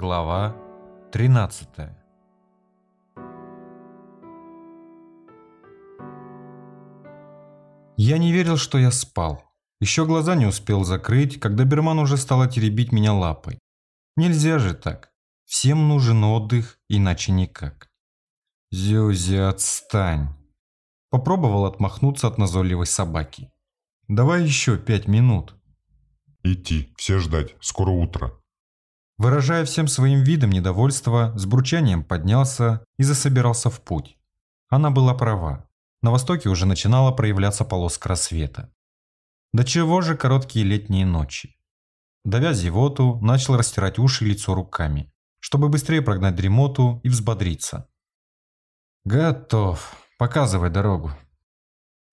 Глава 13 Я не верил, что я спал. Еще глаза не успел закрыть, когда Берман уже стала теребить меня лапой. Нельзя же так. Всем нужен отдых, иначе никак. Зюзи, отстань. Попробовал отмахнуться от назойливой собаки. Давай еще пять минут. Идти, все ждать, скоро утро. Выражая всем своим видом недовольство, с бурчанием поднялся и засобирался в путь. Она была права. На востоке уже начинала проявляться полоска рассвета. До чего же короткие летние ночи. Давя зевоту, начал растирать уши и лицо руками, чтобы быстрее прогнать дремоту и взбодриться. «Готов. Показывай дорогу».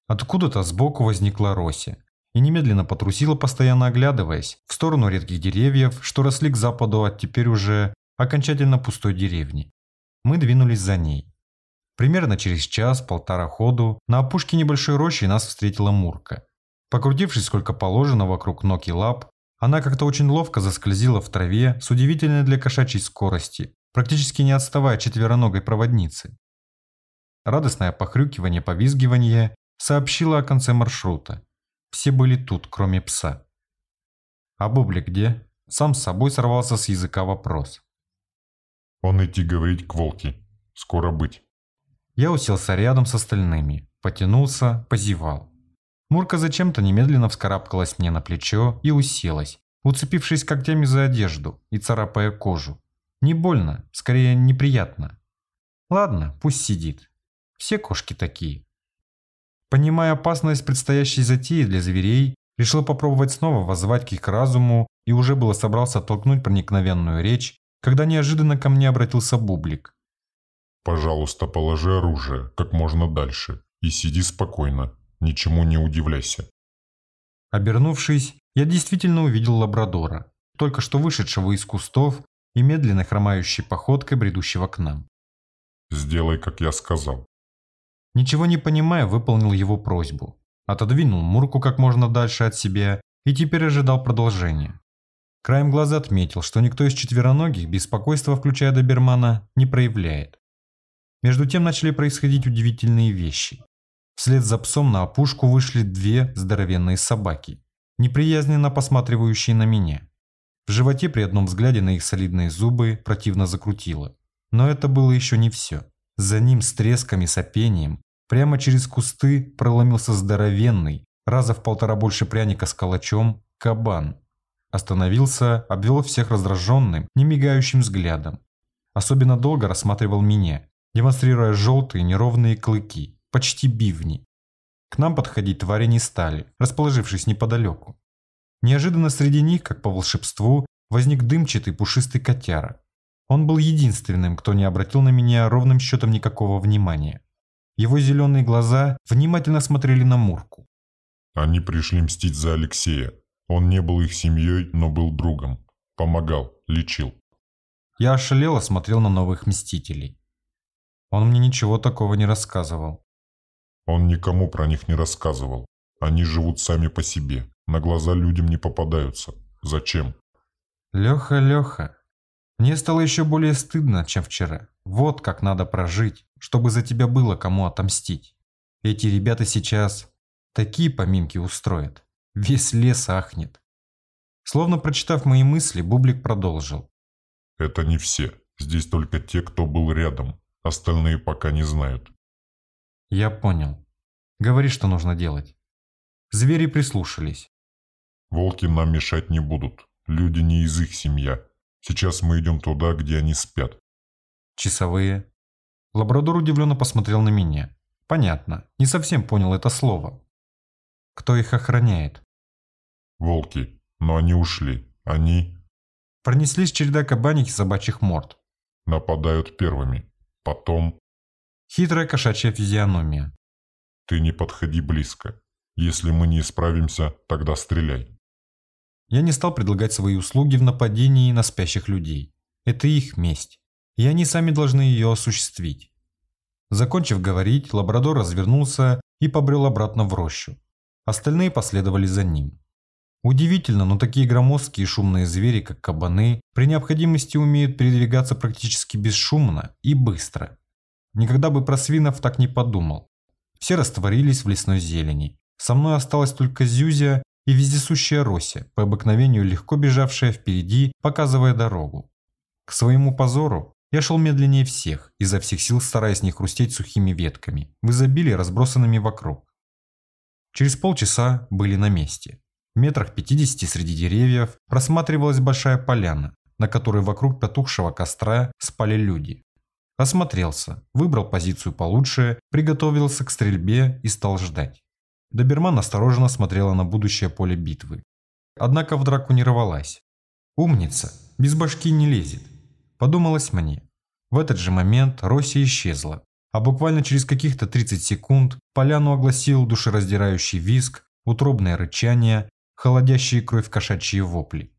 Откуда-то сбоку возникла Рося и немедленно потрусила, постоянно оглядываясь в сторону редких деревьев, что росли к западу от теперь уже окончательно пустой деревни. Мы двинулись за ней. Примерно через час-полтора ходу на опушке небольшой рощи нас встретила Мурка. Покрутившись сколько положено вокруг ног и лап, она как-то очень ловко заскользила в траве с удивительной для кошачьей скорости, практически не отставая четвероногой проводницы. Радостное похрюкивание-повизгивание сообщило о конце маршрута. Все были тут, кроме пса. А Бублик где? Сам с собой сорвался с языка вопрос. Он идти говорить к волке. Скоро быть. Я уселся рядом с остальными, потянулся, позевал. Мурка зачем-то немедленно вскарабкалась мне на плечо и уселась, уцепившись когтями за одежду и царапая кожу. Не больно, скорее неприятно. Ладно, пусть сидит. Все кошки такие. Понимая опасность предстоящей затеи для зверей, решил попробовать снова воззвать к их разуму и уже было собрался толкнуть проникновенную речь, когда неожиданно ко мне обратился Бублик. «Пожалуйста, положи оружие как можно дальше и сиди спокойно, ничему не удивляйся». Обернувшись, я действительно увидел лабрадора, только что вышедшего из кустов и медленно хромающей походкой бредущего к нам. «Сделай, как я сказал. Ничего не понимая, выполнил его просьбу. Отодвинул Мурку как можно дальше от себя и теперь ожидал продолжения. Краем глаза отметил, что никто из четвероногих беспокойства, включая добермана, не проявляет. Между тем начали происходить удивительные вещи. Вслед за псом на опушку вышли две здоровенные собаки, неприязненно посматривающие на меня. В животе при одном взгляде на их солидные зубы противно закрутило. Но это было еще не все. За ним с треском и сопением Прямо через кусты проломился здоровенный, раза в полтора больше пряника с калачом, кабан. Остановился, обвел всех раздраженным, немигающим взглядом. Особенно долго рассматривал меня, демонстрируя желтые неровные клыки, почти бивни. К нам подходить твари не стали, расположившись неподалеку. Неожиданно среди них, как по волшебству, возник дымчатый пушистый котяра. Он был единственным, кто не обратил на меня ровным счетом никакого внимания. Его зеленые глаза внимательно смотрели на Мурку. Они пришли мстить за Алексея. Он не был их семьей, но был другом. Помогал, лечил. Я ошалело смотрел на новых мстителей. Он мне ничего такого не рассказывал. Он никому про них не рассказывал. Они живут сами по себе. На глаза людям не попадаются. Зачем? Леха, Леха, мне стало еще более стыдно, чем вчера. Вот как надо прожить, чтобы за тебя было кому отомстить. Эти ребята сейчас такие поминки устроят. Весь лес ахнет. Словно прочитав мои мысли, Бублик продолжил. Это не все. Здесь только те, кто был рядом. Остальные пока не знают. Я понял. Говори, что нужно делать. Звери прислушались. Волки нам мешать не будут. Люди не из их семья. Сейчас мы идем туда, где они спят. Часовые. Лабрадор удивленно посмотрел на меня. Понятно, не совсем понял это слово. Кто их охраняет? Волки. Но они ушли. Они... Пронеслись череда кабаних и собачьих морд. Нападают первыми. Потом... Хитрая кошачья физиономия. Ты не подходи близко. Если мы не справимся, тогда стреляй. Я не стал предлагать свои услуги в нападении на спящих людей. Это их месть, и они сами должны ее осуществить. Закончив говорить, лабрадор развернулся и побрел обратно в рощу. Остальные последовали за ним. Удивительно, но такие громоздкие и шумные звери, как кабаны, при необходимости умеют передвигаться практически бесшумно и быстро. Никогда бы про свинов так не подумал. Все растворились в лесной зелени. Со мной осталась только Зюзя и вездесущая Рося, по обыкновению легко бежавшая впереди, показывая дорогу. К своему позору я шел медленнее всех, изо всех сил стараясь не хрустеть сухими ветками, в изобилии разбросанными вокруг. Через полчаса были на месте. В метрах 50 среди деревьев просматривалась большая поляна, на которой вокруг потухшего костра спали люди. Осмотрелся, выбрал позицию получше, приготовился к стрельбе и стал ждать. Доберман осторожно смотрела на будущее поле битвы. Однако в драку не рвалась. Умница, без башки не лезет. Подумалось мне. В этот же момент Россия исчезла, а буквально через каких-то 30 секунд поляну огласил душераздирающий визг, утробное рычание холодящие кровь кошачьи вопли.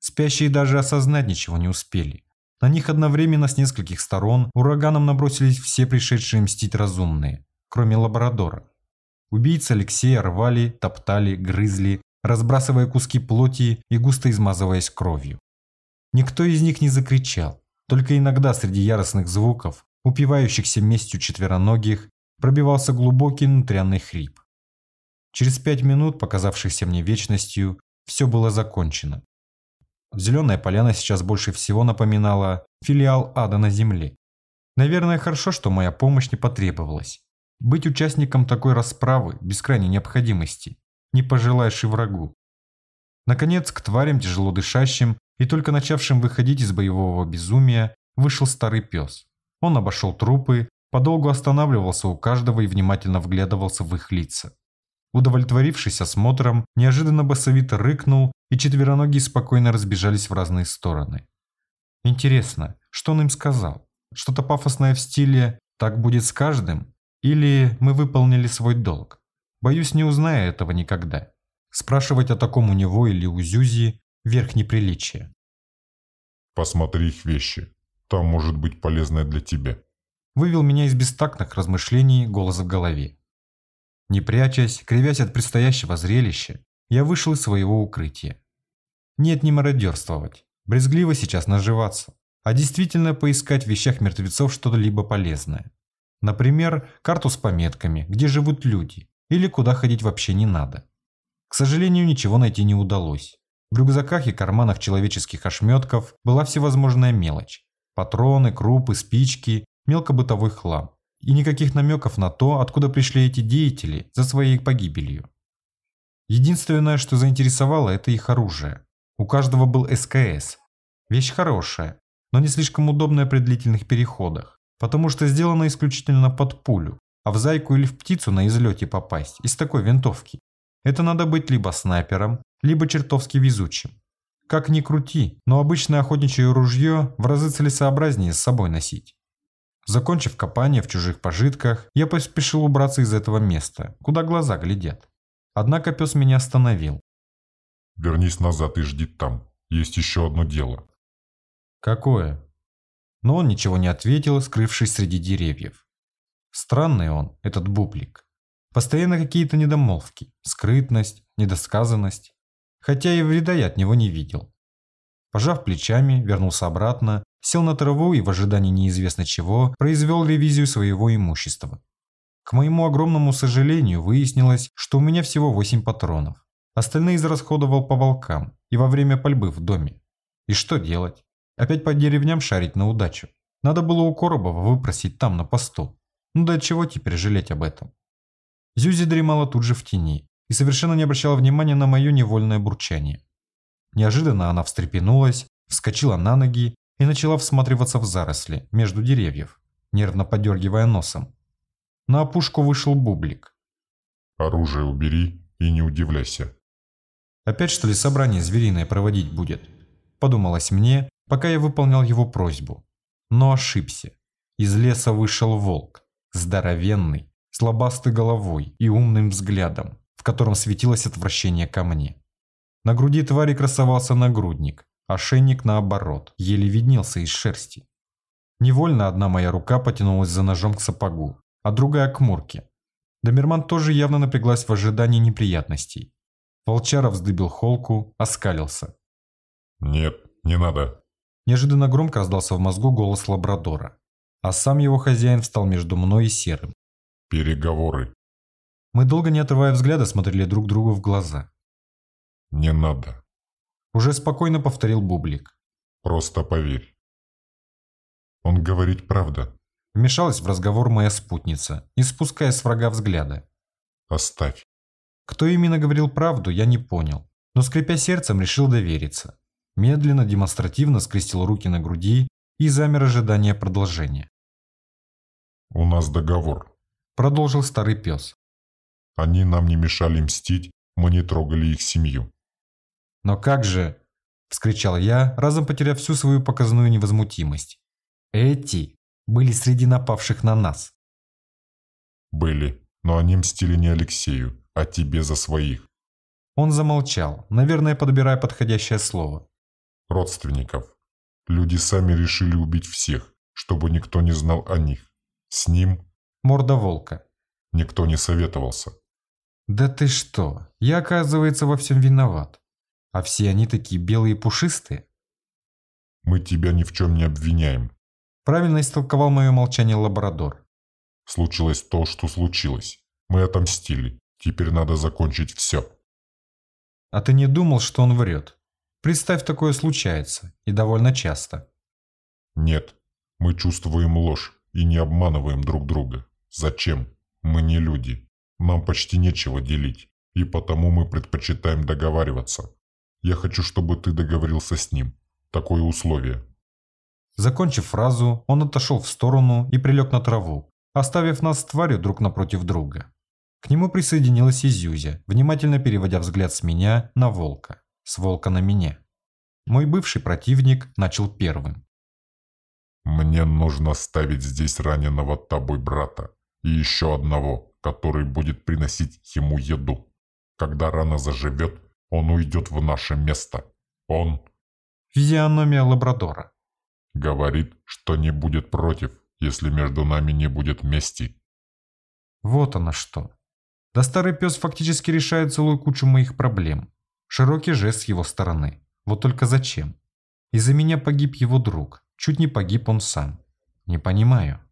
Спящие даже осознать ничего не успели. На них одновременно с нескольких сторон ураганом набросились все пришедшие мстить разумные, кроме лабрадора. Убийцы Алексея рвали, топтали, грызли, разбрасывая куски плоти и густо измазываясь кровью. Никто из них не закричал, только иногда среди яростных звуков, упивающихся местью четвероногих, пробивался глубокий внутрянный хрип. Через пять минут, показавшихся мне вечностью, все было закончено. Зеленая поляна сейчас больше всего напоминала филиал ада на земле. Наверное, хорошо, что моя помощь не потребовалась. Быть участником такой расправы без крайней необходимости не пожелаешь и врагу. Наконец, к тварям, тяжело дышащим и только начавшим выходить из боевого безумия, вышел старый пес. Он обошел трупы, подолгу останавливался у каждого и внимательно вглядывался в их лица. Удовлетворившись осмотром, неожиданно басовито рыкнул, и четвероногие спокойно разбежались в разные стороны. Интересно, что он им сказал? Что-то пафосное в стиле «так будет с каждым» или «мы выполнили свой долг»? Боюсь, не узнаю этого никогда. Спрашивать о таком у него или у Зюзи – верх неприличия. Посмотри их вещи. Там может быть полезное для тебя. Вывел меня из бестактных размышлений голос в голове. Не прячась, кривясь от предстоящего зрелища, я вышел из своего укрытия. Нет, не мародерствовать, брезгливо сейчас наживаться, а действительно поискать в вещах мертвецов что-то либо полезное. Например, карту с пометками, где живут люди, или куда ходить вообще не надо. К сожалению, ничего найти не удалось. В рюкзаках и карманах человеческих ошметков была всевозможная мелочь. Патроны, крупы, спички, мелкобытовой хлам и никаких намеков на то, откуда пришли эти деятели за своей погибелью. Единственное, что заинтересовало, это их оружие. У каждого был СКС. Вещь хорошая, но не слишком удобная при длительных переходах, потому что сделана исключительно под пулю, а в зайку или в птицу на излете попасть из такой винтовки. Это надо быть либо снайпером, либо чертовски везучим. Как ни крути, но обычное охотничье ружье в разы целесообразнее с собой носить. Закончив копание в чужих пожитках, я поспешил убраться из этого места, куда глаза глядят. Однако пес меня остановил. Вернись назад и жди там. Есть еще одно дело. Какое? Но он ничего не ответил, скрывшись среди деревьев. Странный он, этот бублик. Постоянно какие-то недомолвки, скрытность, недосказанность. Хотя и вреда я от него не видел. Пожав плечами, вернулся обратно, сел на траву и в ожидании неизвестно чего произвел ревизию своего имущества. К моему огромному сожалению выяснилось, что у меня всего 8 патронов. Остальные израсходовал по волкам и во время пальбы в доме. И что делать? Опять по деревням шарить на удачу. Надо было у Коробова выпросить там на посту. Ну да чего теперь жалеть об этом? Зюзи дремала тут же в тени и совершенно не обращала внимания на мое невольное бурчание. Неожиданно она встрепенулась, вскочила на ноги и начала всматриваться в заросли между деревьев, нервно подергивая носом. На опушку вышел бублик. «Оружие убери и не удивляйся». «Опять что ли собрание звериное проводить будет?» Подумалось мне, пока я выполнял его просьбу. Но ошибся. Из леса вышел волк, здоровенный, слабастой головой и умным взглядом, в котором светилось отвращение ко мне. На груди твари красовался нагрудник, ошейник наоборот, еле виднелся из шерсти. Невольно одна моя рука потянулась за ножом к сапогу, а другая к мурке. Домерман тоже явно напряглась в ожидании неприятностей. Волчара вздыбил холку, оскалился. «Нет, не надо». Неожиданно громко раздался в мозгу голос лабрадора, а сам его хозяин встал между мной и Серым. «Переговоры». Мы долго не отрывая взгляда смотрели друг другу в глаза. «Не надо». Уже спокойно повторил Бублик. «Просто поверь». «Он говорит правда». Вмешалась в разговор моя спутница, не спуская с врага взгляда. «Оставь». Кто именно говорил правду, я не понял, но скрипя сердцем решил довериться. Медленно, демонстративно скрестил руки на груди и замер ожидания продолжения. «У нас договор», – продолжил старый пес. «Они нам не мешали мстить, мы не трогали их семью». «Но как же?» – вскричал я, разом потеряв всю свою показную невозмутимость. «Эти были среди напавших на нас». «Были, но они мстили не Алексею, а тебе за своих. Он замолчал, наверное, подбирая подходящее слово. Родственников. Люди сами решили убить всех, чтобы никто не знал о них. С ним... Морда волка. Никто не советовался. Да ты что, я, оказывается, во всем виноват. А все они такие белые и пушистые? Мы тебя ни в чем не обвиняем. Правильно истолковал мое молчание лабрадор. Случилось то, что случилось. Мы отомстили. Теперь надо закончить все. А ты не думал, что он врет? Представь, такое случается. И довольно часто. Нет. Мы чувствуем ложь и не обманываем друг друга. Зачем? Мы не люди. Нам почти нечего делить. И потому мы предпочитаем договариваться. Я хочу, чтобы ты договорился с ним. Такое условие. Закончив фразу, он отошел в сторону и прилег на траву, оставив нас с тварью друг напротив друга. К нему присоединилась и Зюзя, внимательно переводя взгляд с меня на волка, с волка на меня. Мой бывший противник начал первым. «Мне нужно ставить здесь раненого тобой брата и еще одного, который будет приносить ему еду. Когда рана заживет, он уйдет в наше место. Он...» Физиономия лабрадора. «Говорит, что не будет против, если между нами не будет мести». Вот оно что. Да старый пес фактически решает целую кучу моих проблем. Широкий жест с его стороны. Вот только зачем? Из-за меня погиб его друг. Чуть не погиб он сам. Не понимаю.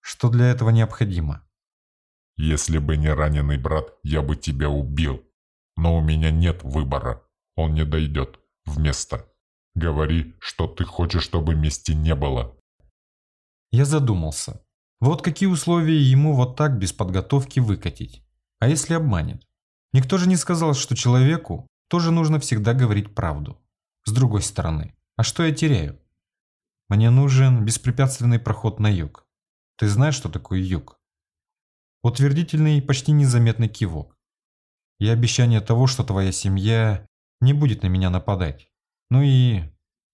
Что для этого необходимо? Если бы не раненый брат, я бы тебя убил. Но у меня нет выбора. Он не дойдет. Вместо. Говори, что ты хочешь, чтобы мести не было. Я задумался. Вот какие условия ему вот так без подготовки выкатить. А если обманет? Никто же не сказал, что человеку тоже нужно всегда говорить правду. С другой стороны, а что я теряю? Мне нужен беспрепятственный проход на юг. Ты знаешь, что такое юг? Утвердительный, почти незаметный кивок. И обещание того, что твоя семья не будет на меня нападать. Ну и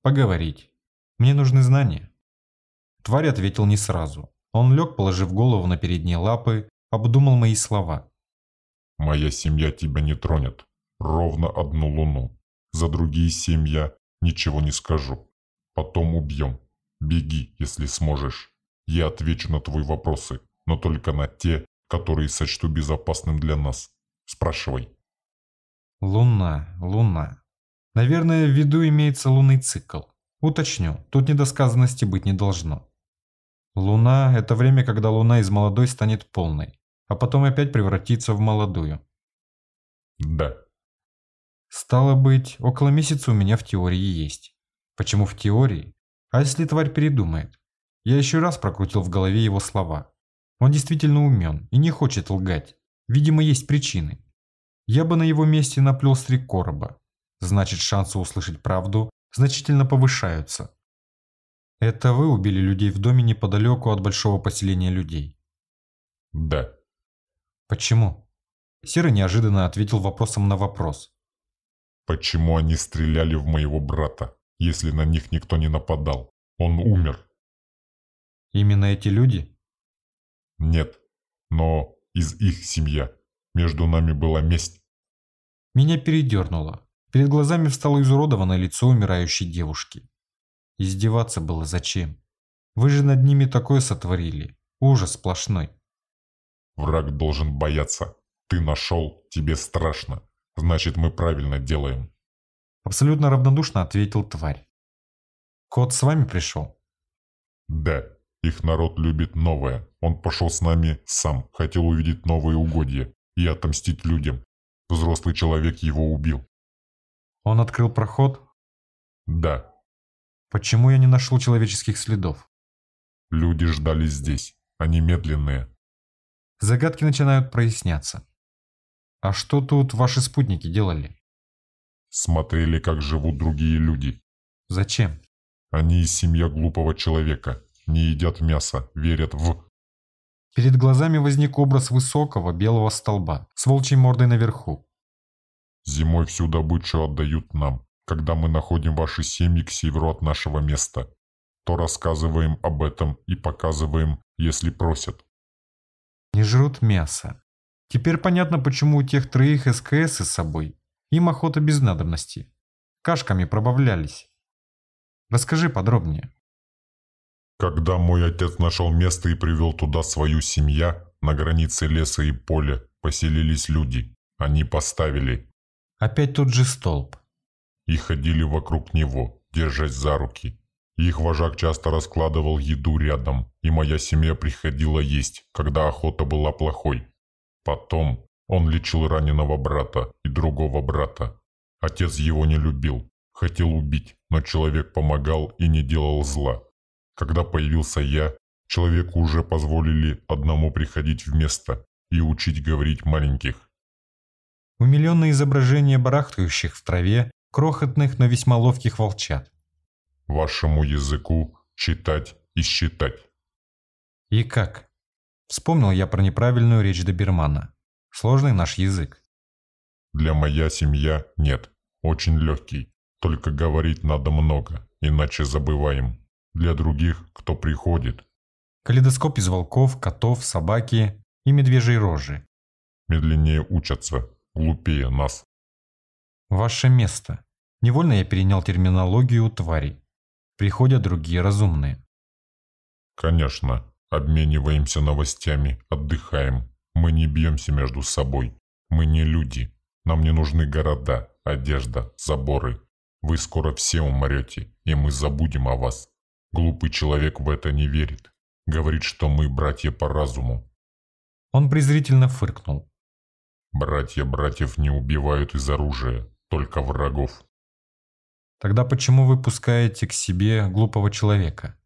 поговорить. Мне нужны знания. Тварь ответил не сразу. Он лег, положив голову на передние лапы, обдумал мои слова. «Моя семья тебя не тронет. Ровно одну луну. За другие семья ничего не скажу. Потом убьем. Беги, если сможешь. Я отвечу на твои вопросы, но только на те, которые сочту безопасным для нас. Спрашивай». Луна, луна. Наверное, в виду имеется лунный цикл. Уточню, тут недосказанности быть не должно. Луна – это время, когда Луна из молодой станет полной, а потом опять превратится в молодую. Да. Стало быть, около месяца у меня в теории есть. Почему в теории? А если тварь передумает? Я еще раз прокрутил в голове его слова. Он действительно умен и не хочет лгать. Видимо, есть причины. Я бы на его месте наплел стрик короба. Значит, шансы услышать правду значительно повышаются. Это вы убили людей в доме неподалеку от большого поселения людей? Да. Почему? Серый неожиданно ответил вопросом на вопрос. Почему они стреляли в моего брата, если на них никто не нападал? Он умер. Именно эти люди? Нет, но из их семья. Между нами была месть. Меня передернуло. Перед глазами встало изуродованное лицо умирающей девушки. Издеваться было зачем? Вы же над ними такое сотворили. Ужас сплошной. Враг должен бояться. Ты нашел, тебе страшно. Значит, мы правильно делаем. Абсолютно равнодушно ответил тварь. Кот с вами пришел? Да, их народ любит новое. Он пошел с нами сам, хотел увидеть новые угодья и отомстить людям. Взрослый человек его убил. Он открыл проход? Да. Почему я не нашел человеческих следов? Люди ждали здесь. Они медленные. Загадки начинают проясняться. А что тут ваши спутники делали? Смотрели, как живут другие люди. Зачем? Они из семья глупого человека. Не едят мясо, верят в... Перед глазами возник образ высокого белого столба с волчьей мордой наверху. Зимой всю добычу отдают нам, когда мы находим ваши семьи к северу от нашего места. То рассказываем об этом и показываем, если просят. Не жрут мясо. Теперь понятно, почему у тех троих СКС с собой. Им охота без надобности. Кашками пробавлялись. Расскажи подробнее. Когда мой отец нашел место и привел туда свою семья, на границе леса и поля поселились люди. Они поставили. Опять тот же столб. И ходили вокруг него, держась за руки. Их вожак часто раскладывал еду рядом, и моя семья приходила есть, когда охота была плохой. Потом он лечил раненого брата и другого брата. Отец его не любил, хотел убить, но человек помогал и не делал зла. Когда появился я, человеку уже позволили одному приходить в место и учить говорить маленьких. Умиленное изображение барахтающих в траве, крохотных, но весьма ловких волчат вашему языку читать и считать. И как? Вспомнил я про неправильную речь добермана. Сложный наш язык. Для моя семья нет. Очень легкий. Только говорить надо много, иначе забываем. Для других, кто приходит. Калейдоскоп из волков, котов, собаки и медвежьей рожи. Медленнее учатся, глупее нас. Ваше место. Невольно я перенял терминологию тварей. Приходят другие разумные. Конечно, обмениваемся новостями, отдыхаем. Мы не бьемся между собой. Мы не люди. Нам не нужны города, одежда, заборы. Вы скоро все умрете, и мы забудем о вас. Глупый человек в это не верит. Говорит, что мы братья по разуму. Он презрительно фыркнул. Братья братьев не убивают из оружия, только врагов. Тогда почему вы пускаете к себе глупого человека?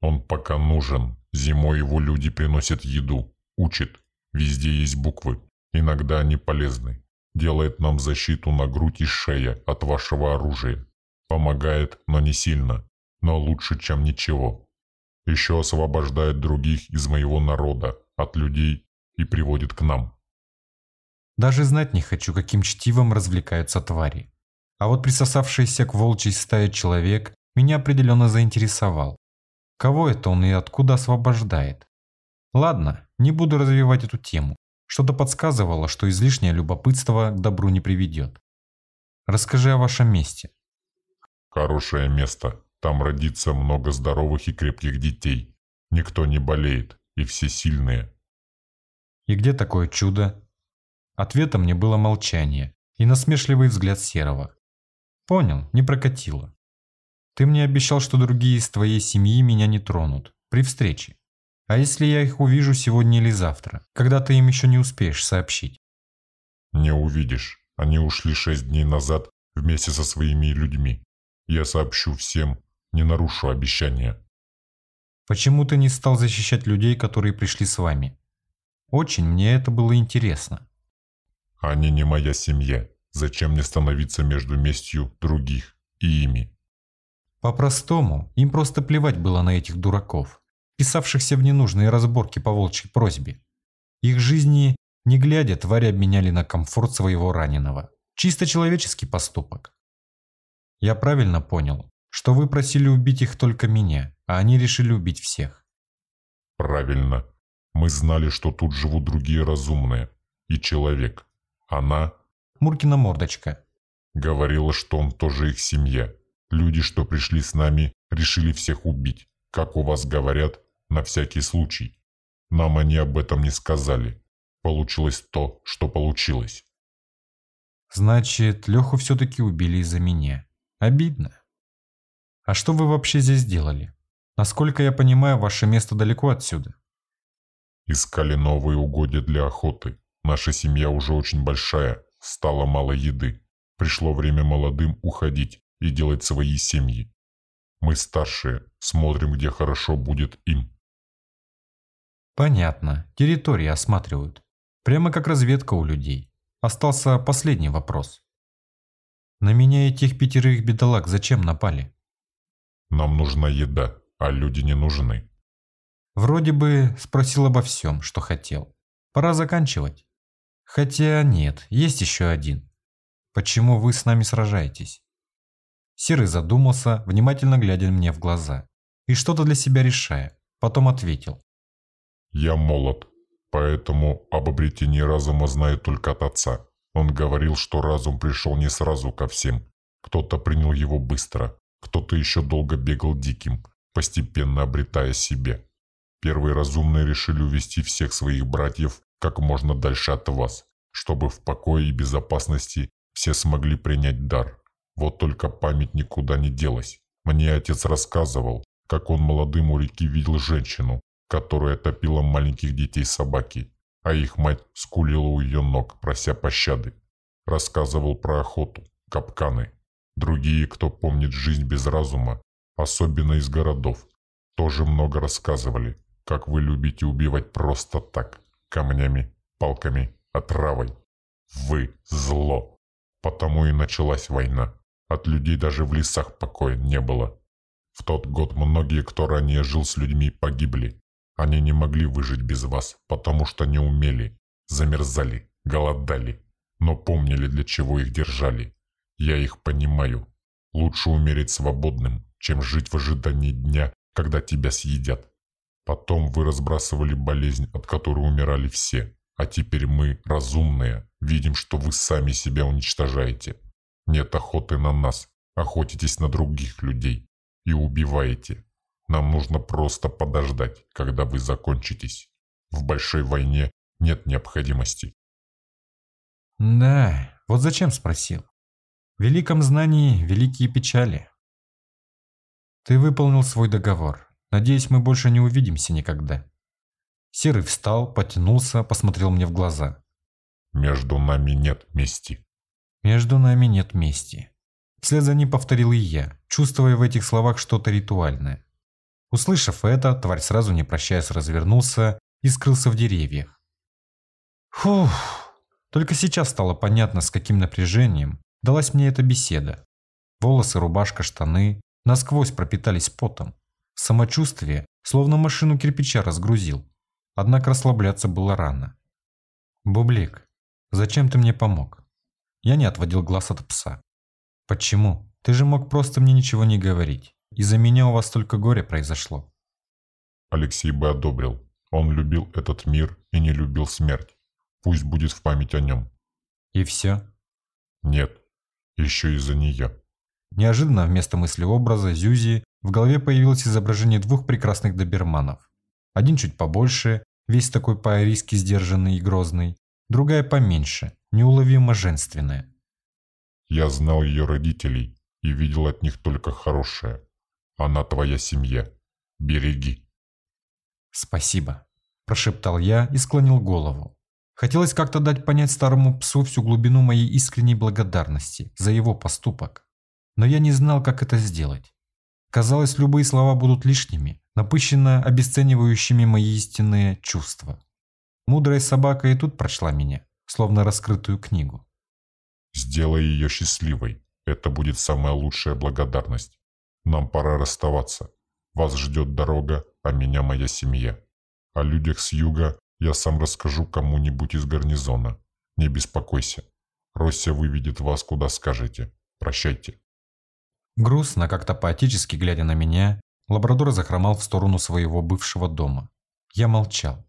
Он пока нужен. Зимой его люди приносят еду, учат. Везде есть буквы. Иногда они полезны. Делает нам защиту на грудь и шея от вашего оружия. Помогает, но не сильно. Но лучше, чем ничего. Еще освобождает других из моего народа, от людей и приводит к нам. Даже знать не хочу, каким чтивом развлекаются твари. А вот присосавшийся к волчьей стае человек меня определенно заинтересовал. Кого это он и откуда освобождает? Ладно, не буду развивать эту тему. Что-то подсказывало, что излишнее любопытство к добру не приведет. Расскажи о вашем месте. Хорошее место. Там родится много здоровых и крепких детей. Никто не болеет, и все сильные. И где такое чудо? Ответом мне было молчание и насмешливый взгляд Серого. Понял, не прокатило. Ты мне обещал, что другие из твоей семьи меня не тронут. При встрече. А если я их увижу сегодня или завтра, когда ты им еще не успеешь сообщить? Не увидишь. Они ушли шесть дней назад вместе со своими людьми. Я сообщу всем, не нарушу обещания. Почему ты не стал защищать людей, которые пришли с вами? Очень мне это было интересно. Они не моя семья. Зачем мне становиться между местью других и ими? По-простому, им просто плевать было на этих дураков, писавшихся в ненужные разборки по волчьей просьбе. Их жизни, не глядя, твари обменяли на комфорт своего раненого. Чисто человеческий поступок. Я правильно понял, что вы просили убить их только меня, а они решили убить всех. Правильно. Мы знали, что тут живут другие разумные. И человек. Она Муркина мордочка. Говорила, что он тоже их семья. Люди, что пришли с нами, решили всех убить. Как у вас говорят, на всякий случай. Нам они об этом не сказали. Получилось то, что получилось. Значит, Леху все-таки убили из-за меня. Обидно. А что вы вообще здесь делали? Насколько я понимаю, ваше место далеко отсюда. Искали новые угодья для охоты. Наша семья уже очень большая, стало мало еды. Пришло время молодым уходить и делать свои семьи. Мы старшие, смотрим, где хорошо будет им. Понятно, территории осматривают. Прямо как разведка у людей. Остался последний вопрос. На меня и тех пятерых бедолаг зачем напали? Нам нужна еда, а люди не нужны. Вроде бы спросил обо всем, что хотел. Пора заканчивать. Хотя нет, есть еще один. Почему вы с нами сражаетесь? Серый задумался, внимательно глядя мне в глаза. И что-то для себя решая. Потом ответил. Я молод, поэтому об обретении разума знаю только от отца. Он говорил, что разум пришел не сразу ко всем. Кто-то принял его быстро, кто-то еще долго бегал диким, постепенно обретая себе. Первые разумные решили увести всех своих братьев как можно дальше от вас, чтобы в покое и безопасности все смогли принять дар. Вот только память никуда не делась. Мне отец рассказывал, как он молодым у реки видел женщину, которая топила маленьких детей собаки, а их мать скулила у ее ног, прося пощады. Рассказывал про охоту, капканы. Другие, кто помнит жизнь без разума, особенно из городов, тоже много рассказывали, как вы любите убивать просто так, камнями, палками, отравой. Вы зло. Потому и началась война. От людей даже в лесах покоя не было. В тот год многие, кто ранее жил с людьми, погибли. Они не могли выжить без вас, потому что не умели. Замерзали, голодали, но помнили, для чего их держали. Я их понимаю. Лучше умереть свободным, чем жить в ожидании дня, когда тебя съедят. Потом вы разбрасывали болезнь, от которой умирали все. А теперь мы, разумные, видим, что вы сами себя уничтожаете. Нет охоты на нас, охотитесь на других людей и убиваете. Нам нужно просто подождать, когда вы закончитесь. В большой войне нет необходимости. Да, вот зачем спросил. В великом знании великие печали. Ты выполнил свой договор. Надеюсь, мы больше не увидимся никогда. Серый встал, потянулся, посмотрел мне в глаза. «Между нами нет мести». «Между нами нет мести». Вслед за ним повторил и я, чувствуя в этих словах что-то ритуальное. Услышав это, тварь сразу не прощаясь развернулся и скрылся в деревьях. Фух, только сейчас стало понятно, с каким напряжением далась мне эта беседа. Волосы, рубашка, штаны насквозь пропитались потом. Самочувствие, словно машину кирпича разгрузил. Однако расслабляться было рано. «Бублик, зачем ты мне помог?» Я не отводил глаз от пса. «Почему? Ты же мог просто мне ничего не говорить. Из-за меня у вас только горе произошло». Алексей бы одобрил. Он любил этот мир и не любил смерть. Пусть будет в память о нем. «И все?» «Нет. Еще из-за нее». Неожиданно вместо мысли-образа Зюзи в голове появилось изображение двух прекрасных доберманов. Один чуть побольше, весь такой по-арийски сдержанный и грозный, другая поменьше, неуловимо женственная. Я знал ее родителей и видел от них только хорошее. Она твоя семья. Береги. Спасибо, прошептал я и склонил голову. Хотелось как-то дать понять старому псу всю глубину моей искренней благодарности за его поступок. Но я не знал, как это сделать. Казалось, любые слова будут лишними, напыщенно обесценивающими мои истинные чувства. Мудрая собака и тут прочла меня, словно раскрытую книгу. «Сделай ее счастливой. Это будет самая лучшая благодарность. Нам пора расставаться. Вас ждет дорога, а меня моя семья. О людях с юга я сам расскажу кому-нибудь из гарнизона. Не беспокойся. Рося выведет вас, куда скажете. Прощайте». Грустно, как-то поотечески глядя на меня, Лабрадор захромал в сторону своего бывшего дома. Я молчал.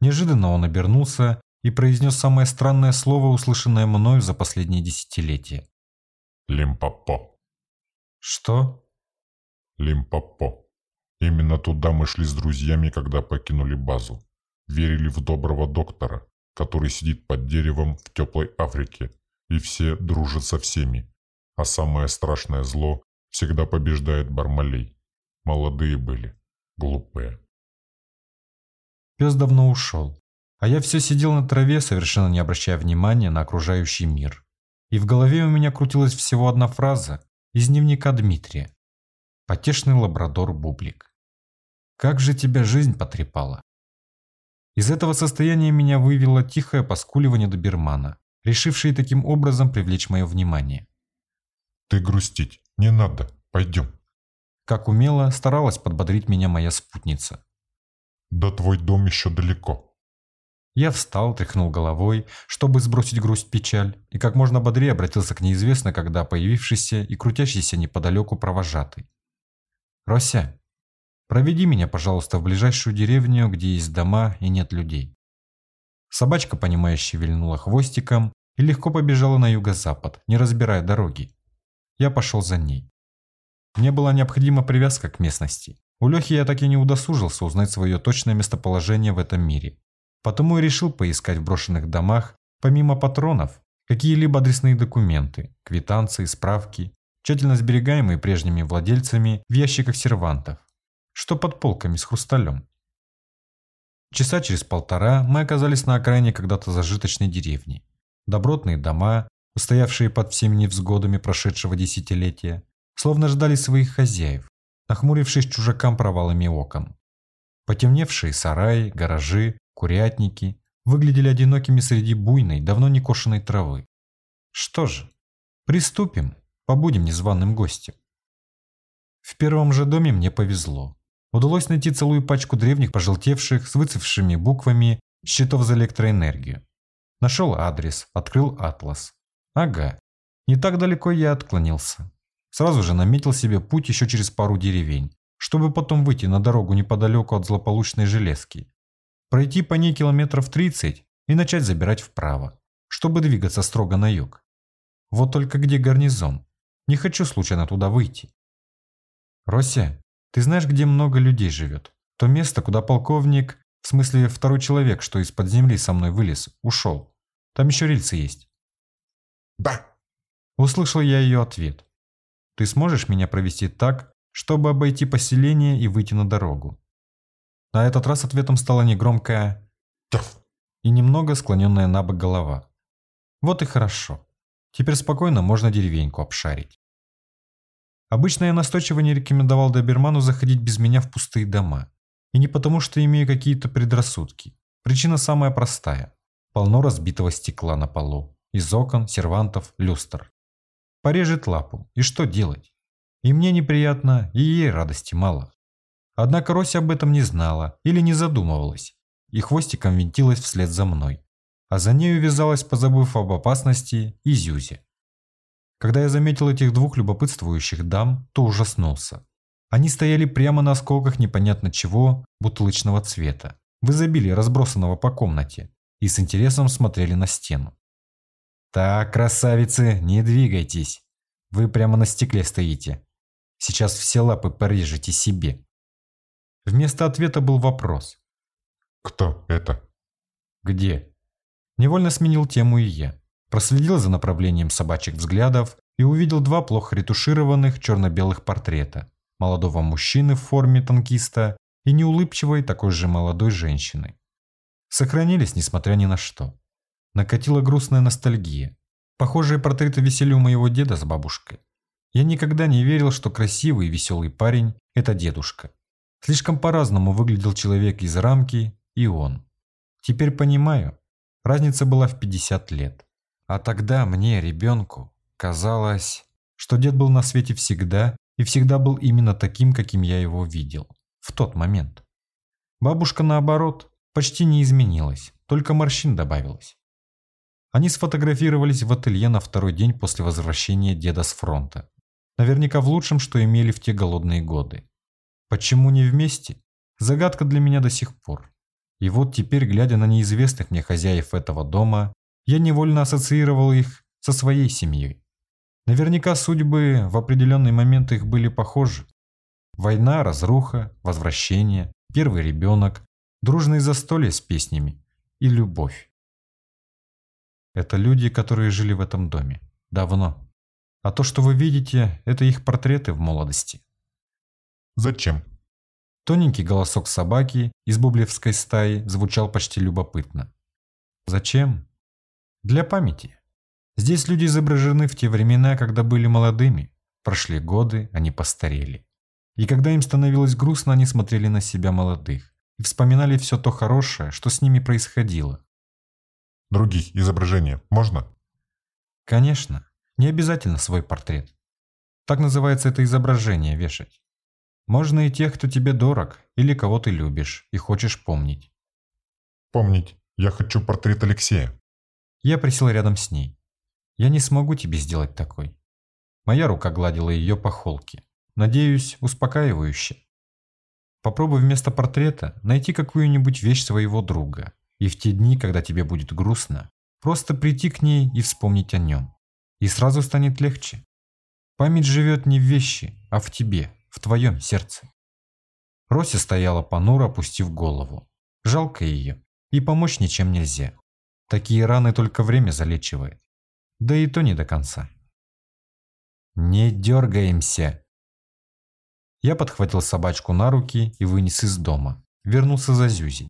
Неожиданно он обернулся и произнес самое странное слово, услышанное мною за последние десятилетия. Лимпопо. Что? Лимпопо. Именно туда мы шли с друзьями, когда покинули базу. Верили в доброго доктора, который сидит под деревом в теплой Африке и все дружат со всеми. А самое страшное зло всегда побеждает Бармалей. Молодые были, глупые. Пес давно ушел, а я все сидел на траве, совершенно не обращая внимания на окружающий мир. И в голове у меня крутилась всего одна фраза из дневника Дмитрия. Потешный лабрадор Бублик. Как же тебя жизнь потрепала. Из этого состояния меня вывело тихое поскуливание добермана, решившее таким образом привлечь мое внимание. «Ты грустить не надо, пойдем». Как умело старалась подбодрить меня моя спутница. «Да твой дом еще далеко». Я встал, тряхнул головой, чтобы сбросить грусть-печаль, и как можно бодрее обратился к неизвестно когда появившейся и крутящейся неподалеку провожатой. «Рося, проведи меня, пожалуйста, в ближайшую деревню, где есть дома и нет людей». Собачка, понимающе вильнула хвостиком и легко побежала на юго-запад, не разбирая дороги. Я пошел за ней. Мне была необходима привязка к местности. У Лехи я так и не удосужился узнать свое точное местоположение в этом мире. Потому и решил поискать в брошенных домах, помимо патронов, какие-либо адресные документы, квитанции, справки, тщательно сберегаемые прежними владельцами в ящиках сервантов, что под полками с хрусталем. Часа через полтора мы оказались на окраине когда-то зажиточной деревни. Добротные дома, устоявшие под всеми невзгодами прошедшего десятилетия, словно ждали своих хозяев, нахмурившись чужакам провалами окон. Потемневшие сараи, гаражи, курятники выглядели одинокими среди буйной, давно не кошенной травы. Что же, приступим, побудем незваным гостем. В первом же доме мне повезло. Удалось найти целую пачку древних пожелтевших с выцвевшими буквами счетов за электроэнергию. Нашел адрес, открыл атлас. Ага, не так далеко я отклонился. Сразу же наметил себе путь еще через пару деревень, чтобы потом выйти на дорогу неподалеку от злополучной железки. Пройти по ней километров 30 и начать забирать вправо, чтобы двигаться строго на юг. Вот только где гарнизон? Не хочу случайно туда выйти. Рося, ты знаешь, где много людей живет? То место, куда полковник, в смысле второй человек, что из-под земли со мной вылез, ушел. Там еще рельсы есть. «Да!» Услышал я ее ответ. «Ты сможешь меня провести так, чтобы обойти поселение и выйти на дорогу?» На этот раз ответом стала негромкая «Тьф!» и немного склоненная на бок голова. Вот и хорошо. Теперь спокойно можно деревеньку обшарить. Обычно я настойчиво не рекомендовал доберману заходить без меня в пустые дома. И не потому, что имею какие-то предрассудки. Причина самая простая. Полно разбитого стекла на полу. Из окон, сервантов, люстр. Порежет лапу. И что делать? И мне неприятно, и ей радости мало. Однако Рося об этом не знала или не задумывалась. И хвостиком винтилась вслед за мной. А за нею вязалась, позабыв об опасности, и Зюзе. Когда я заметил этих двух любопытствующих дам, то ужаснулся. Они стояли прямо на осколках непонятно чего бутылочного цвета, в изобилии разбросанного по комнате, и с интересом смотрели на стену. «Так, красавицы, не двигайтесь. Вы прямо на стекле стоите. Сейчас все лапы порежете себе». Вместо ответа был вопрос. «Кто это?» «Где?» Невольно сменил тему и я. Проследил за направлением собачьих взглядов и увидел два плохо ретушированных черно-белых портрета. Молодого мужчины в форме танкиста и неулыбчивой такой же молодой женщины. Сохранились, несмотря ни на что. Накатила грустная ностальгия. Похожие портреты висели у моего деда с бабушкой. Я никогда не верил, что красивый и веселый парень – это дедушка. Слишком по-разному выглядел человек из рамки и он. Теперь понимаю, разница была в 50 лет. А тогда мне, ребенку, казалось, что дед был на свете всегда и всегда был именно таким, каким я его видел. В тот момент. Бабушка, наоборот, почти не изменилась, только морщин добавилось. Они сфотографировались в ателье на второй день после возвращения деда с фронта. Наверняка в лучшем, что имели в те голодные годы. Почему не вместе? Загадка для меня до сих пор. И вот теперь, глядя на неизвестных мне хозяев этого дома, я невольно ассоциировал их со своей семьей. Наверняка судьбы в определенный момент их были похожи. Война, разруха, возвращение, первый ребенок, дружные застолья с песнями и любовь. Это люди, которые жили в этом доме. Давно. А то, что вы видите, это их портреты в молодости. Зачем? Тоненький голосок собаки из бублевской стаи звучал почти любопытно. Зачем? Для памяти. Здесь люди изображены в те времена, когда были молодыми. Прошли годы, они постарели. И когда им становилось грустно, они смотрели на себя молодых и вспоминали все то хорошее, что с ними происходило. Других изображений можно? Конечно. Не обязательно свой портрет. Так называется это изображение вешать. Можно и тех, кто тебе дорог, или кого ты любишь и хочешь помнить. Помнить. Я хочу портрет Алексея. Я присел рядом с ней. Я не смогу тебе сделать такой. Моя рука гладила ее по холке. Надеюсь, успокаивающе. Попробуй вместо портрета найти какую-нибудь вещь своего друга. И в те дни, когда тебе будет грустно, просто прийти к ней и вспомнить о нем. И сразу станет легче. Память живет не в вещи, а в тебе, в твоем сердце. Рося стояла понуро, опустив голову. Жалко ее, и помочь ничем нельзя. Такие раны только время залечивает. Да и то не до конца. «Не дергаемся!» Я подхватил собачку на руки и вынес из дома. Вернулся за Зюзи.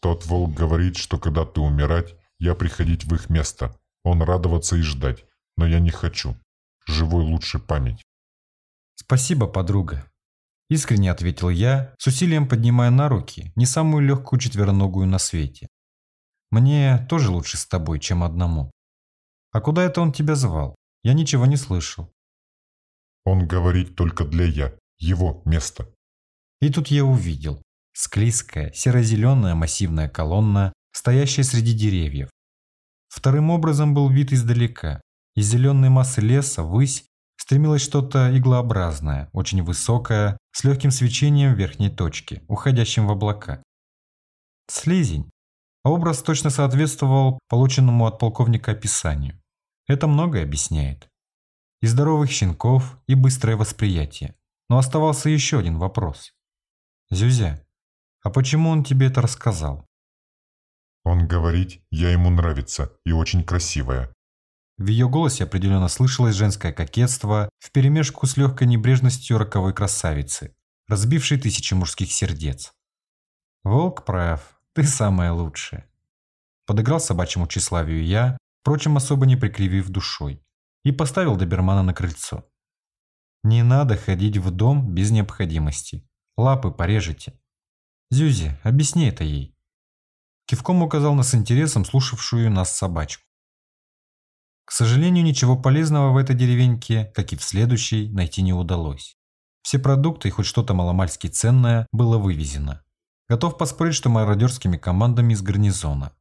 Тот волк говорит, что когда ты умирать, я приходить в их место. Он радоваться и ждать. Но я не хочу. Живой лучше память. «Спасибо, подруга», – искренне ответил я, с усилием поднимая на руки не самую легкую четвероногую на свете. «Мне тоже лучше с тобой, чем одному». «А куда это он тебя звал? Я ничего не слышал». «Он говорит только для я, его место». И тут я увидел. Склизкая, серо-зеленая массивная колонна, стоящая среди деревьев. Вторым образом был вид издалека. Из зеленой массы леса ввысь стремилось что-то иглообразное, очень высокое, с легким свечением в верхней точке, уходящим в облака. Слизень. А образ точно соответствовал полученному от полковника описанию. Это многое объясняет. И здоровых щенков, и быстрое восприятие. Но оставался еще один вопрос. Зюзя, а почему он тебе это рассказал? Он говорит, я ему нравится и очень красивая. В ее голосе определенно слышалось женское кокетство вперемешку с легкой небрежностью роковой красавицы, разбившей тысячи мужских сердец. «Волк прав, ты самая лучшая». Подыграл собачьему тщеславию я, впрочем, особо не прикривив душой, и поставил добермана на крыльцо. «Не надо ходить в дом без необходимости. Лапы порежете. Зюзи, объясни это ей». Кивком указал на с интересом слушавшую нас собачку. К сожалению, ничего полезного в этой деревеньке, как и в следующей, найти не удалось. Все продукты и хоть что-то маломальски ценное было вывезено. Готов поспорить, что мародерскими командами из гарнизона.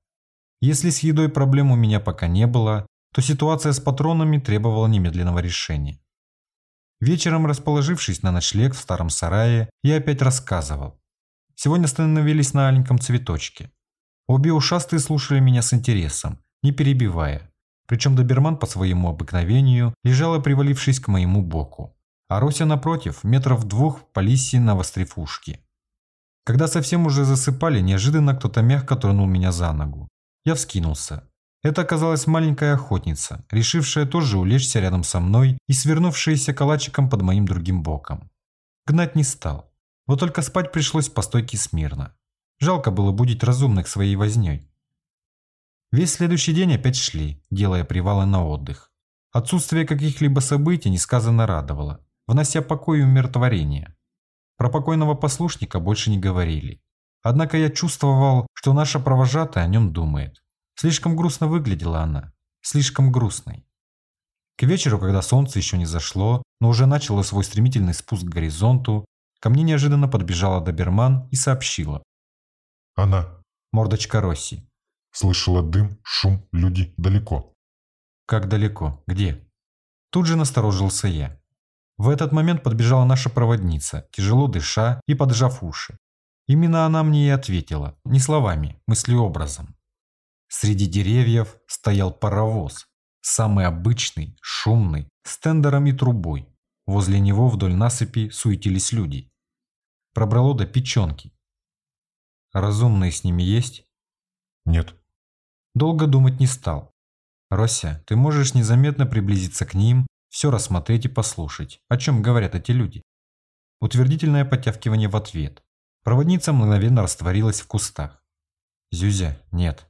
Если с едой проблем у меня пока не было, то ситуация с патронами требовала немедленного решения. Вечером, расположившись на ночлег в старом сарае, я опять рассказывал. Сегодня остановились на аленьком цветочке. Обе ушастые слушали меня с интересом, не перебивая. Причем доберман по своему обыкновению лежала привалившись к моему боку, а Рося напротив, метров двух по лисе на вострефушке. Когда совсем уже засыпали, неожиданно кто-то мягко тронул меня за ногу. Я вскинулся. Это оказалась маленькая охотница, решившая тоже улечься рядом со мной и свернувшаяся калачиком под моим другим боком. Гнать не стал. Вот только спать пришлось по стойке смирно. Жалко было будить разумных своей вознёй. Весь следующий день опять шли, делая привалы на отдых. Отсутствие каких-либо событий несказанно радовало, внося покой и умиротворение. Про покойного послушника больше не говорили. Однако я чувствовал, что наша провожатая о нем думает. Слишком грустно выглядела она. Слишком грустной. К вечеру, когда солнце еще не зашло, но уже начало свой стремительный спуск к горизонту, ко мне неожиданно подбежала доберман и сообщила. «Она». Мордочка Росси. Слышала дым, шум, люди далеко. Как далеко? Где? Тут же насторожился я. В этот момент подбежала наша проводница, тяжело дыша и поджав уши. Именно она мне и ответила, не словами, мыслеобразом. Среди деревьев стоял паровоз, самый обычный, шумный, с тендером и трубой. Возле него вдоль насыпи суетились люди. Пробрало до печенки. Разумные с ними есть? Нет. Долго думать не стал. Рося, ты можешь незаметно приблизиться к ним, все рассмотреть и послушать, о чем говорят эти люди. Утвердительное подтягивание в ответ. Проводница мгновенно растворилась в кустах. Зюзя, нет.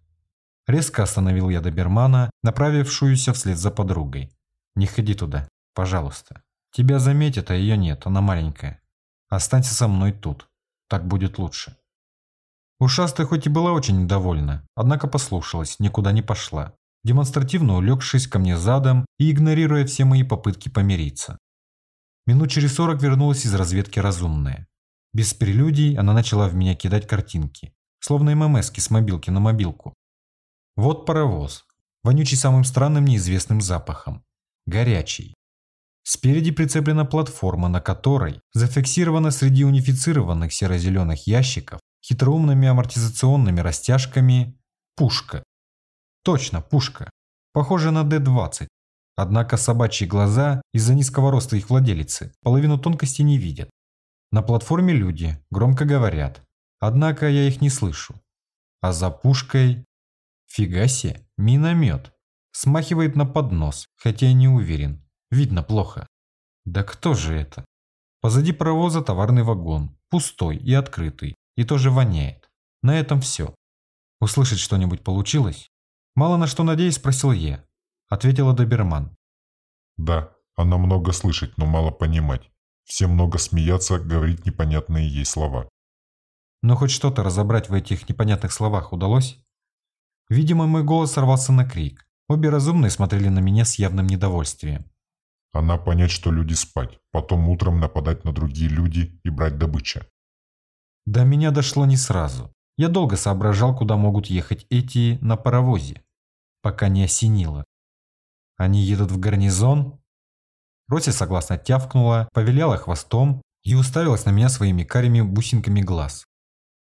Резко остановил я добермана, направившуюся вслед за подругой. Не ходи туда, пожалуйста. Тебя заметят, а ее нет, она маленькая. Останься со мной тут. Так будет лучше. Ушастая хоть и была очень недовольна, однако послушалась, никуда не пошла, демонстративно улегшись ко мне задом и игнорируя все мои попытки помириться. Минут через сорок вернулась из разведки разумная. Без прелюдий она начала в меня кидать картинки, словно ММСки с мобилки на мобилку. Вот паровоз, вонючий самым странным неизвестным запахом. Горячий. Спереди прицеплена платформа, на которой зафиксирована среди унифицированных серо-зеленых ящиков хитроумными амортизационными растяжками пушка. Точно, пушка. Похожа на Д-20. Однако собачьи глаза из-за низкого роста их владелицы половину тонкости не видят. На платформе люди громко говорят, однако я их не слышу. А за пушкой... Фига себе, миномет. Смахивает на поднос, хотя я не уверен. Видно плохо. Да кто же это? Позади паровоза товарный вагон, пустой и открытый, и тоже воняет. На этом все. Услышать что-нибудь получилось? Мало на что надеясь, спросил я. Ответила Доберман. Да, она много слышать, но мало понимать. Все много смеяться, говорить непонятные ей слова. Но хоть что-то разобрать в этих непонятных словах удалось? Видимо, мой голос сорвался на крик. Обе разумные смотрели на меня с явным недовольствием. Она понять, что люди спать, потом утром нападать на другие люди и брать добыча. До меня дошло не сразу. Я долго соображал, куда могут ехать эти на паровозе, пока не осенило. Они едут в гарнизон? Рося согласно тявкнула, повиляла хвостом и уставилась на меня своими карими бусинками глаз.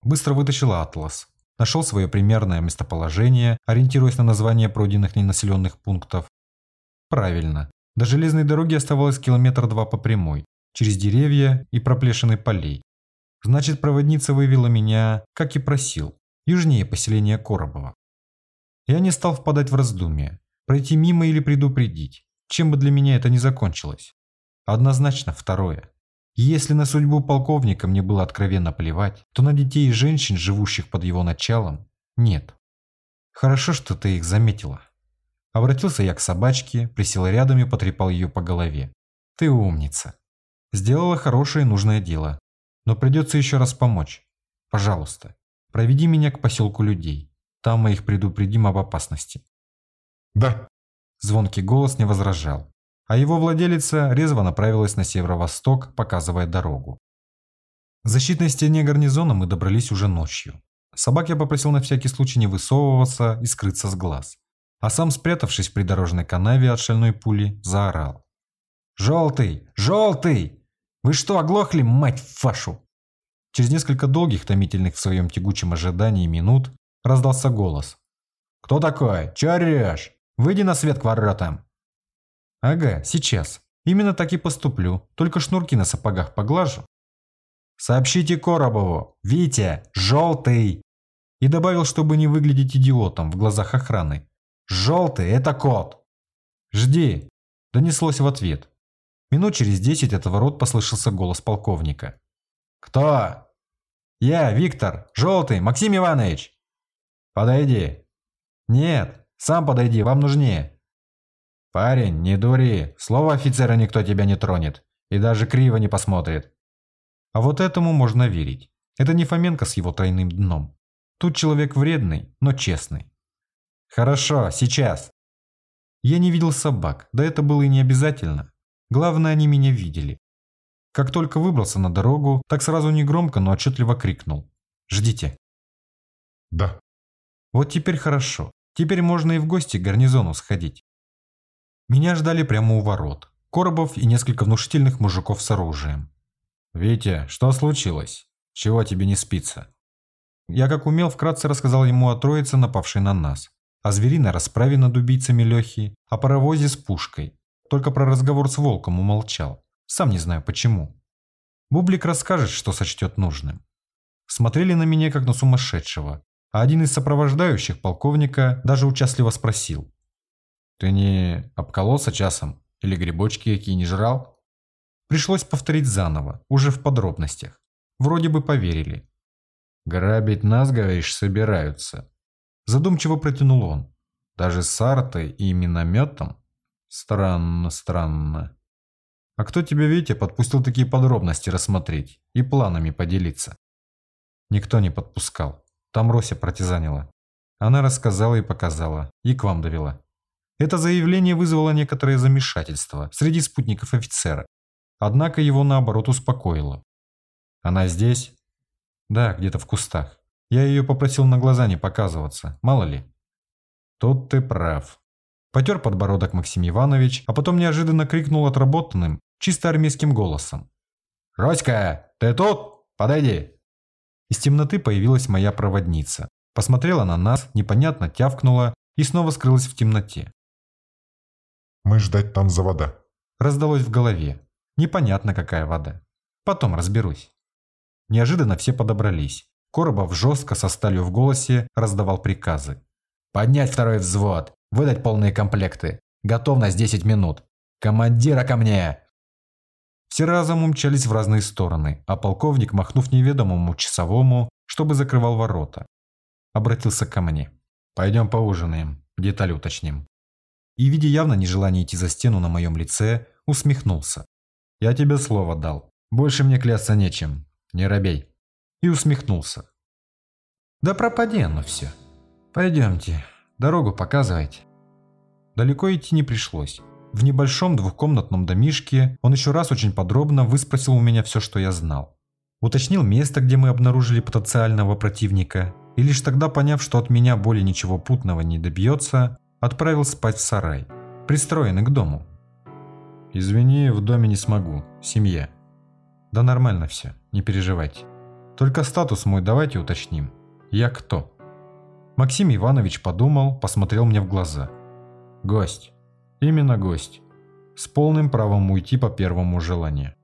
Быстро вытащила атлас, нашел свое примерное местоположение, ориентируясь на название пройденных ненаселенных пунктов. Правильно, до железной дороги оставалось километр два по прямой, через деревья и проплешины полей. Значит, проводница вывела меня, как и просил, южнее поселения Коробова. Я не стал впадать в раздумья, пройти мимо или предупредить, чем бы для меня это ни закончилось. Однозначно второе. Если на судьбу полковника мне было откровенно плевать, то на детей и женщин, живущих под его началом, нет. Хорошо, что ты их заметила. Обратился я к собачке, присел рядом и потрепал ее по голове. Ты умница. Сделала хорошее нужное дело. Но придется еще раз помочь. Пожалуйста, проведи меня к поселку людей. Там мы их предупредим об опасности. Да. Звонкий голос не возражал, а его владелица резво направилась на северо-восток, показывая дорогу. Защитной стене гарнизона мы добрались уже ночью. Собак я попросил на всякий случай не высовываться и скрыться с глаз. А сам, спрятавшись в придорожной канаве от шальной пули, заорал. «Желтый! Желтый! Вы что, оглохли, мать вашу?» Через несколько долгих, томительных в своем тягучем ожидании минут раздался голос. «Кто такой? Че орешь? Выйди на свет к воротам!» «Ага, сейчас. Именно так и поступлю, только шнурки на сапогах поглажу». «Сообщите Коробову! Витя! Желтый!» И добавил, чтобы не выглядеть идиотом в глазах охраны. «Желтый – это кот!» «Жди!» – донеслось в ответ. Минут через десять от ворот послышался голос полковника. «Кто?» «Я, Виктор, Желтый, Максим Иванович!» «Подойди!» «Нет, сам подойди, вам нужнее!» «Парень, не дури, слово офицера никто тебя не тронет и даже криво не посмотрит!» А вот этому можно верить. Это не Фоменко с его тройным дном. Тут человек вредный, но честный. «Хорошо, сейчас!» Я не видел собак, да это было и не обязательно. Главное, они меня видели. Как только выбрался на дорогу, так сразу негромко, но отчетливо крикнул. «Ждите!» «Да». Вот теперь хорошо. Теперь можно и в гости к гарнизону сходить. Меня ждали прямо у ворот. Коробов и несколько внушительных мужиков с оружием. «Витя, что случилось? Чего тебе не спится?» Я как умел вкратце рассказал ему о троице, напавшей на нас. О звериной расправе над убийцами Лехи, о паровозе с пушкой, только про разговор с волком умолчал. Сам не знаю почему. Бублик расскажет, что сочтет нужным. Смотрели на меня, как на сумасшедшего. А один из сопровождающих полковника даже участливо спросил. Ты не обкололся часом? Или грибочки какие не жрал? Пришлось повторить заново, уже в подробностях. Вроде бы поверили. Грабить нас, говоришь, собираются. Задумчиво протянул он. Даже с артой и минометом? Странно, странно. А кто тебе, Витя, подпустил такие подробности рассмотреть и планами поделиться? Никто не подпускал. Там Рося протизанила. Она рассказала и показала, и к вам довела. Это заявление вызвало некоторое замешательство среди спутников офицера. Однако его наоборот успокоило. Она здесь? Да, где-то в кустах. Я ее попросил на глаза не показываться, мало ли. Тут ты прав. Потер подбородок Максим Иванович, а потом неожиданно крикнул отработанным, чисто армейским голосом. «Роська, ты тут? Подойди!» Из темноты появилась моя проводница. Посмотрела на нас, непонятно тявкнула и снова скрылась в темноте. «Мы ждать там за вода», – раздалось в голове. Непонятно, какая вода. Потом разберусь. Неожиданно все подобрались. Коробов жестко со сталью в голосе раздавал приказы. «Поднять второй взвод! Выдать полные комплекты! Готовность 10 минут! Командира ко мне!» Все разом умчались в разные стороны, а полковник, махнув неведомому часовому, чтобы закрывал ворота, обратился ко мне. «Пойдем поужинаем, детали уточним». И, видя явно нежелание идти за стену на моем лице, усмехнулся. «Я тебе слово дал. Больше мне клясться нечем. Не робей». И усмехнулся. «Да пропади оно все. Пойдемте, дорогу показывайте». Далеко идти не пришлось. В небольшом двухкомнатном домишке он еще раз очень подробно выспросил у меня все, что я знал. Уточнил место, где мы обнаружили потенциального противника, и лишь тогда, поняв, что от меня более ничего путного не добьется, отправил спать в сарай, пристроенный к дому. «Извини, в доме не смогу. Семья». «Да нормально все, не переживайте. Только статус мой давайте уточним. Я кто?» Максим Иванович подумал, посмотрел мне в глаза. «Гость. Именно гость. С полным правом уйти по первому желанию.